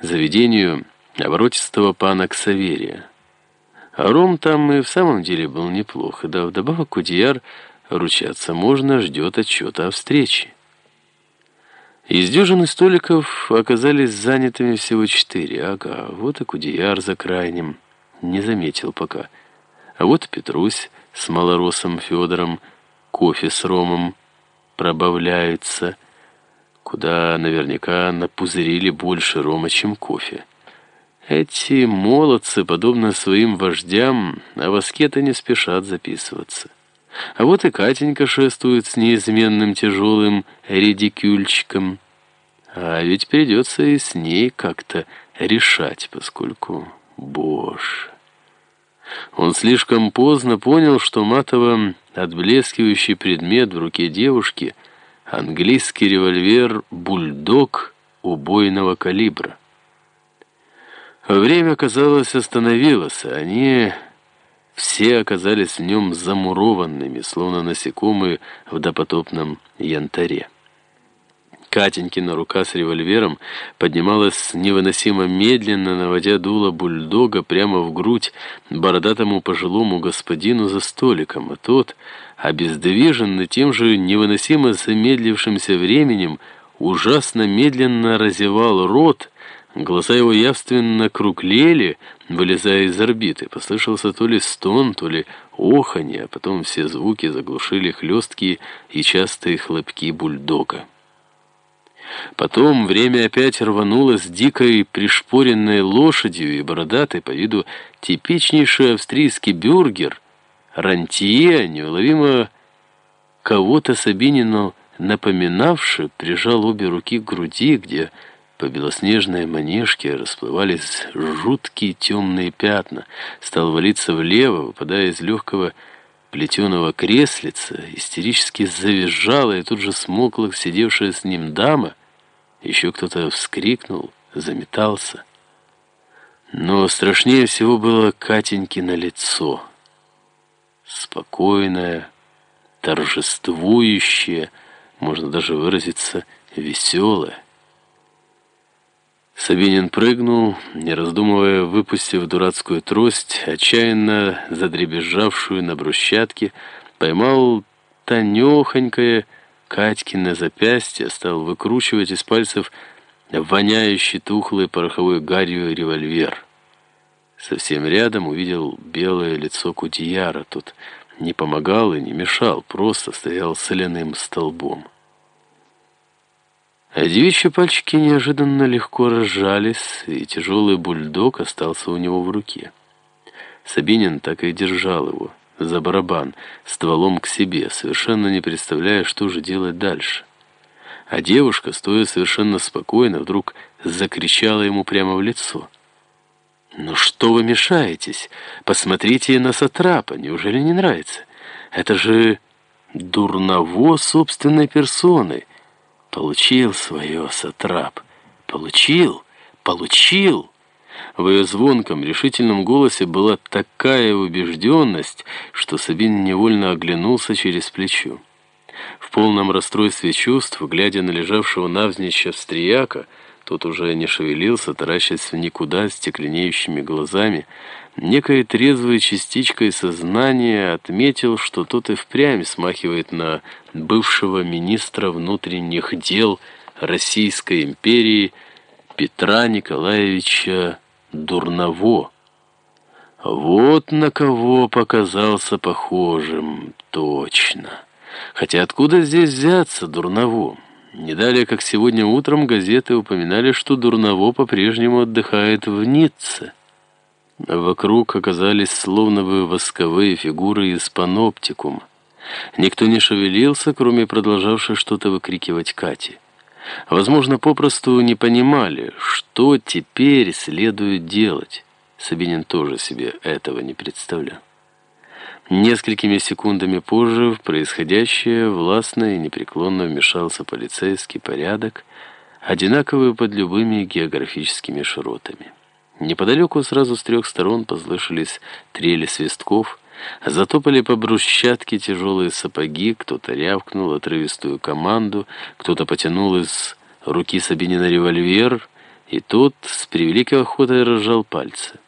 заведению оборотистого пана Ксаверия. А ром там и в самом деле был неплохо, да вдобавок Кудияр ручаться можно, ждет отчета о встрече. Из дюжины столиков оказались занятыми всего четыре. Ага, вот и Кудияр за крайним. Не заметил пока. А вот Петрусь с малоросом Федором, кофе с ромом пробавляется, куда наверняка напузырили больше рома, чем кофе. Эти молодцы, подобно своим вождям, а воскеты не спешат записываться. А вот и Катенька шествует с неизменным тяжелым редикюльчиком. А ведь придется и с ней как-то решать, поскольку... Боже... Он слишком поздно понял, что матово отблескивающий предмет в руке девушки — английский револьвер «Бульдог» убойного калибра. Время, казалось, остановилось, а они все оказались в нем замурованными, словно насекомые в допотопном янтаре. Катенькина рука с револьвером поднималась невыносимо медленно, наводя дуло бульдога прямо в грудь бородатому пожилому господину за столиком, а тот, обездвиженный тем же невыносимо замедлившимся временем, ужасно медленно разевал рот, глаза его явственно круглели, вылезая из орбиты. Послышался то ли стон, то ли оханье, а потом все звуки заглушили хлесткие и частые хлопки бульдога. Потом время опять рвануло с дикой пришпоренной лошадью и бородатой по виду типичнейший австрийский бюргер, рантье, неуловимо кого-то Сабинину напоминавший, прижал обе руки к груди, где по белоснежной манежке расплывались жуткие темные пятна, стал валиться влево, выпадая из легкого плетеного креслица, истерически завизжала и тут же смокла сидевшая с ним дама, еще кто-то вскрикнул, заметался. Но страшнее всего было Катеньки на лицо. Спокойное, торжествующее, можно даже выразиться, веселое. Сабинин прыгнул, не раздумывая, выпустив дурацкую трость, отчаянно задребезжавшую на брусчатке, поймал тонехонькое, Катькино запястье, стал выкручивать из пальцев воняющий тухлый пороховой гарью револьвер. Совсем рядом увидел белое лицо Кутияра. Тот не помогал и не мешал, просто стоял соляным столбом. Девичьи пальчики неожиданно легко разжались, и тяжелый бульдог остался у него в руке. Сабинин так и держал его за барабан, стволом к себе, совершенно не представляя, что же делать дальше. А девушка, стоя совершенно спокойно, вдруг закричала ему прямо в лицо. «Ну что вы мешаетесь? Посмотрите на Сатрапа, неужели не нравится? Это же дурново собственной персоной. Получил свое Сатрап. Получил, получил!» В ее звонком, решительном голосе была такая убежденность, что Сабин невольно оглянулся через плечо. В полном расстройстве чувств, глядя на лежавшего навзничь австрияка, тот уже не шевелился, таращась в никуда стекленеющими глазами, некой трезвой частичкой сознания отметил, что тот и впрямь смахивает на бывшего министра внутренних дел Российской империи Петра Николаевича Дурново. Вот на кого показался похожим, точно. Хотя откуда здесь взяться Дурново? Не далее, как сегодня утром газеты упоминали, что Дурново по-прежнему отдыхает в Ницце. Вокруг оказались словно бы восковые фигуры из паноптикума. Никто не шевелился, кроме продолжавшей что-то выкрикивать Кати. Возможно, попросту не понимали, что теперь следует делать. Сабинин тоже себе этого не представлял. Несколькими секундами позже в происходящее властно и непреклонно вмешался полицейский порядок, одинаковый под любыми географическими широтами. Неподалеку сразу с трех сторон послышались трели свистков, Затопали по брусчатке тяжелые сапоги, кто-то рявкнул отрывистую команду, кто-то потянул из руки Сабинина револьвер, И тот с превеликой охотой разжал пальцы.